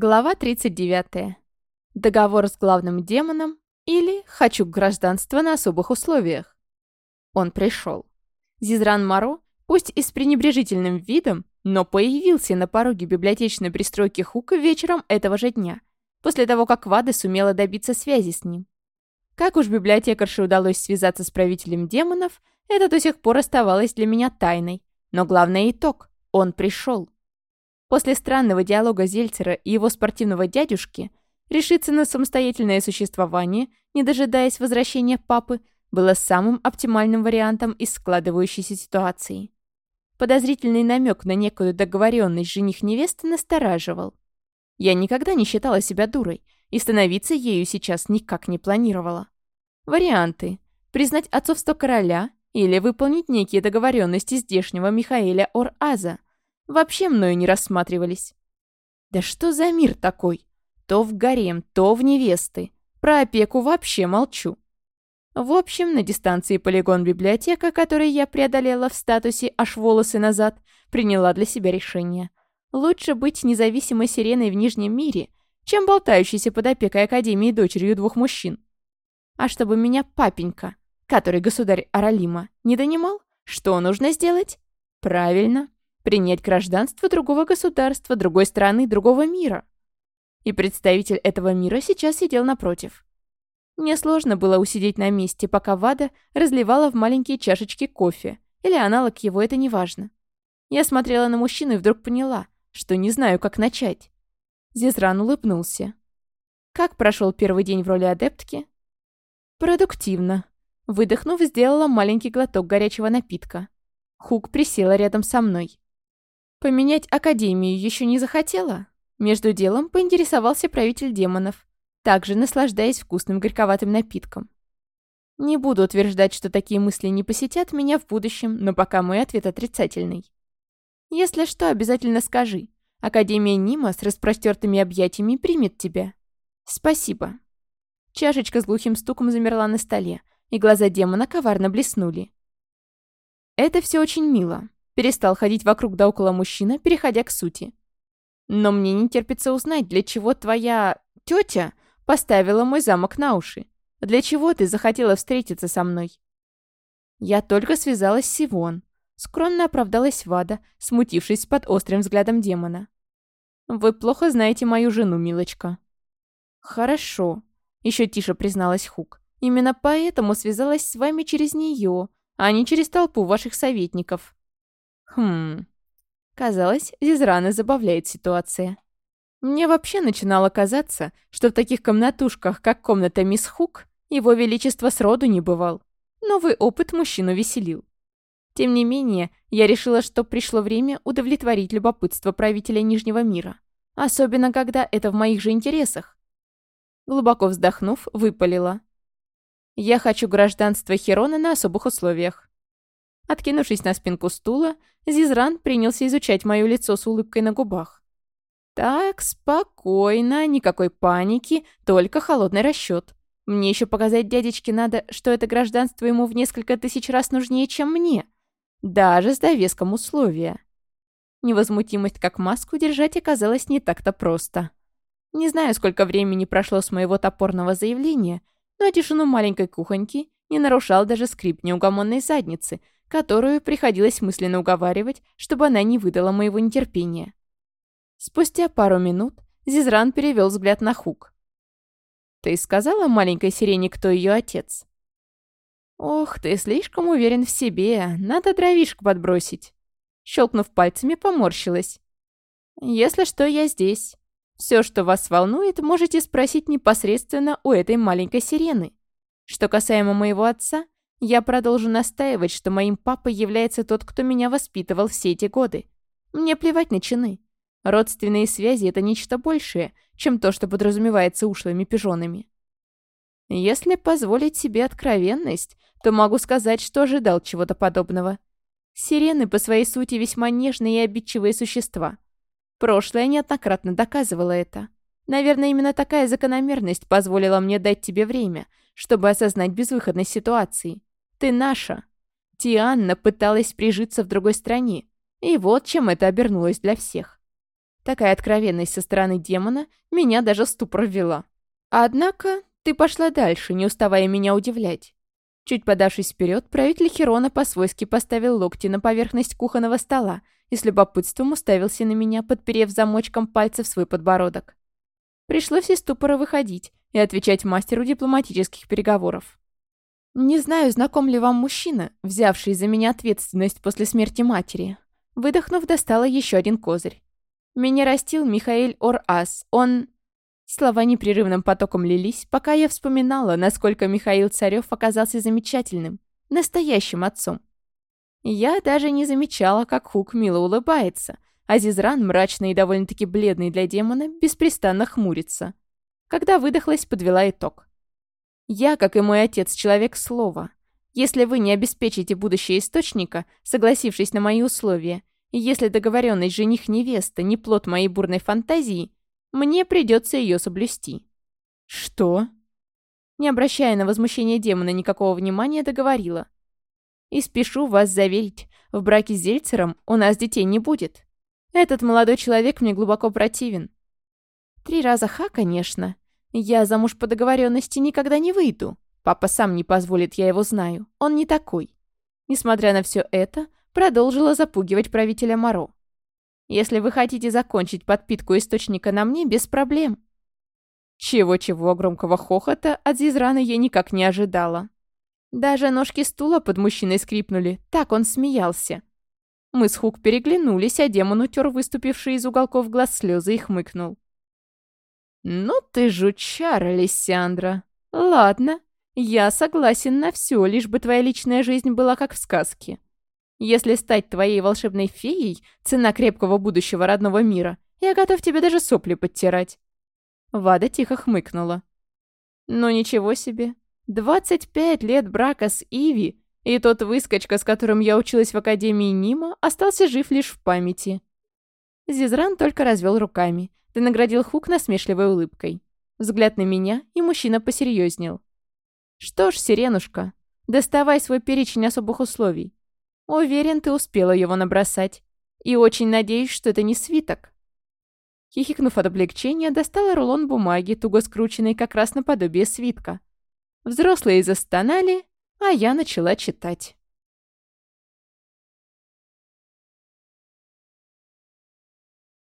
Глава 39. Договор с главным демоном или «Хочу гражданство на особых условиях». Он пришел. Зизран Маро, пусть и с пренебрежительным видом, но появился на пороге библиотечной пристройки Хука вечером этого же дня, после того, как Вада сумела добиться связи с ним. Как уж библиотекарше удалось связаться с правителем демонов, это до сих пор оставалось для меня тайной. Но главный итог – он пришел после странного диалога Зельцера и его спортивного дядюшки, решиться на самостоятельное существование, не дожидаясь возвращения папы, было самым оптимальным вариантом из складывающейся ситуации. Подозрительный намек на некую договоренность жених-невесты настораживал. Я никогда не считала себя дурой и становиться ею сейчас никак не планировала. Варианты. Признать отцовство короля или выполнить некие договоренности здешнего Михаэля Ор-Аза – вообще мною не рассматривались. Да что за мир такой? То в гарем, то в невесты. Про опеку вообще молчу. В общем, на дистанции полигон-библиотека, который я преодолела в статусе аж волосы назад, приняла для себя решение. Лучше быть независимой сиреной в Нижнем мире, чем болтающейся под опекой Академии дочерью двух мужчин. А чтобы меня папенька, который государь Аралима, не донимал, что нужно сделать? Правильно, принять гражданство другого государства, другой страны, другого мира. И представитель этого мира сейчас сидел напротив. Мне сложно было усидеть на месте, пока Вада разливала в маленькие чашечки кофе, или аналог его, это не важно. Я смотрела на мужчину и вдруг поняла, что не знаю, как начать. Зизран улыбнулся. «Как прошел первый день в роли адептки?» «Продуктивно». Выдохнув, сделала маленький глоток горячего напитка. Хук присела рядом со мной. Поменять Академию еще не захотела? Между делом поинтересовался правитель демонов, также наслаждаясь вкусным горьковатым напитком. Не буду утверждать, что такие мысли не посетят меня в будущем, но пока мой ответ отрицательный. Если что, обязательно скажи. Академия Нима с распростертыми объятиями примет тебя. Спасибо. Чашечка с глухим стуком замерла на столе, и глаза демона коварно блеснули. Это все очень мило, перестал ходить вокруг да около мужчина, переходя к сути. «Но мне не терпится узнать, для чего твоя... тетя поставила мой замок на уши. Для чего ты захотела встретиться со мной?» «Я только связалась с Сивон», — скромно оправдалась Вада, смутившись под острым взглядом демона. «Вы плохо знаете мою жену, милочка». «Хорошо», — еще тише призналась Хук. «Именно поэтому связалась с вами через нее, а не через толпу ваших советников». Хм. Казалось, Зизрана забавляет ситуация. Мне вообще начинало казаться, что в таких комнатушках, как комната мисс Хук, его величество сроду не бывал. Новый опыт мужчину веселил. Тем не менее, я решила, что пришло время удовлетворить любопытство правителя Нижнего мира. Особенно, когда это в моих же интересах. Глубоко вздохнув, выпалила. Я хочу гражданство Херона на особых условиях. Откинувшись на спинку стула, Зизран принялся изучать мое лицо с улыбкой на губах. «Так, спокойно, никакой паники, только холодный расчет. Мне еще показать дядечке надо, что это гражданство ему в несколько тысяч раз нужнее, чем мне. Даже с довеском условия». Невозмутимость как маску держать оказалось не так-то просто. Не знаю, сколько времени прошло с моего топорного заявления, но тишину маленькой кухоньки не нарушал даже скрип неугомонной задницы — которую приходилось мысленно уговаривать, чтобы она не выдала моего нетерпения. Спустя пару минут Зизран перевел взгляд на Хук. «Ты сказала маленькой сирене, кто ее отец?» «Ох, ты слишком уверен в себе, надо дровишек подбросить». Щелкнув пальцами, поморщилась. «Если что, я здесь. Все, что вас волнует, можете спросить непосредственно у этой маленькой сирены. Что касаемо моего отца, я продолжу настаивать, что моим папой является тот, кто меня воспитывал все эти годы. Мне плевать на чины. Родственные связи — это нечто большее, чем то, что подразумевается ушлыми пижонами. Если позволить себе откровенность, то могу сказать, что ожидал чего-то подобного. Сирены по своей сути весьма нежные и обидчивые существа. Прошлое неоднократно доказывало это. Наверное, именно такая закономерность позволила мне дать тебе время, чтобы осознать безвыходность ситуации. Ты наша. Тианна пыталась прижиться в другой стране. И вот чем это обернулось для всех. Такая откровенность со стороны демона меня даже в ступор ввела. Однако ты пошла дальше, не уставая меня удивлять. Чуть подавшись вперед, правитель Херона по-свойски поставил локти на поверхность кухонного стола и с любопытством уставился на меня, подперев замочком пальцев свой подбородок. Пришлось из ступора выходить и отвечать мастеру дипломатических переговоров. «Не знаю, знаком ли вам мужчина, взявший за меня ответственность после смерти матери». Выдохнув, достала еще один козырь. «Меня растил Михаил Ор-Ас. Он...» Слова непрерывным потоком лились, пока я вспоминала, насколько Михаил Царев оказался замечательным, настоящим отцом. Я даже не замечала, как Хук мило улыбается, а Зизран, мрачный и довольно-таки бледный для демона, беспрестанно хмурится. Когда выдохлась, подвела итог. Я, как и мой отец, человек слова. Если вы не обеспечите будущее источника, согласившись на мои условия, и если договоренность жених-невеста не плод моей бурной фантазии, мне придется ее соблюсти». «Что?» Не обращая на возмущение демона никакого внимания, договорила. «И спешу вас заверить, в браке с Зельцером у нас детей не будет. Этот молодой человек мне глубоко противен». «Три раза ха, конечно», «Я замуж по договоренности никогда не выйду. Папа сам не позволит, я его знаю. Он не такой». Несмотря на все это, продолжила запугивать правителя Моро. «Если вы хотите закончить подпитку источника на мне, без проблем». Чего-чего громкого хохота от Зизрана я никак не ожидала. Даже ножки стула под мужчиной скрипнули, так он смеялся. Мы с Хук переглянулись, а демон утер выступившие из уголков глаз слезы и хмыкнул. «Ну ты жучар, Алессандра. Ладно, я согласен на все, лишь бы твоя личная жизнь была как в сказке. Если стать твоей волшебной феей, цена крепкого будущего родного мира, я готов тебе даже сопли подтирать». Вада тихо хмыкнула. «Ну ничего себе. 25 лет брака с Иви, и тот выскочка, с которым я училась в Академии Нима, остался жив лишь в памяти». Зизран только развел руками, ты наградил Хук насмешливой улыбкой. Взгляд на меня, и мужчина посерьезнел. Что ж, сиренушка, доставай свой перечень особых условий. Уверен, ты успела его набросать. И очень надеюсь, что это не свиток. Хихикнув от облегчения, достала рулон бумаги, туго скрученный как раз наподобие свитка. Взрослые застонали, а я начала читать.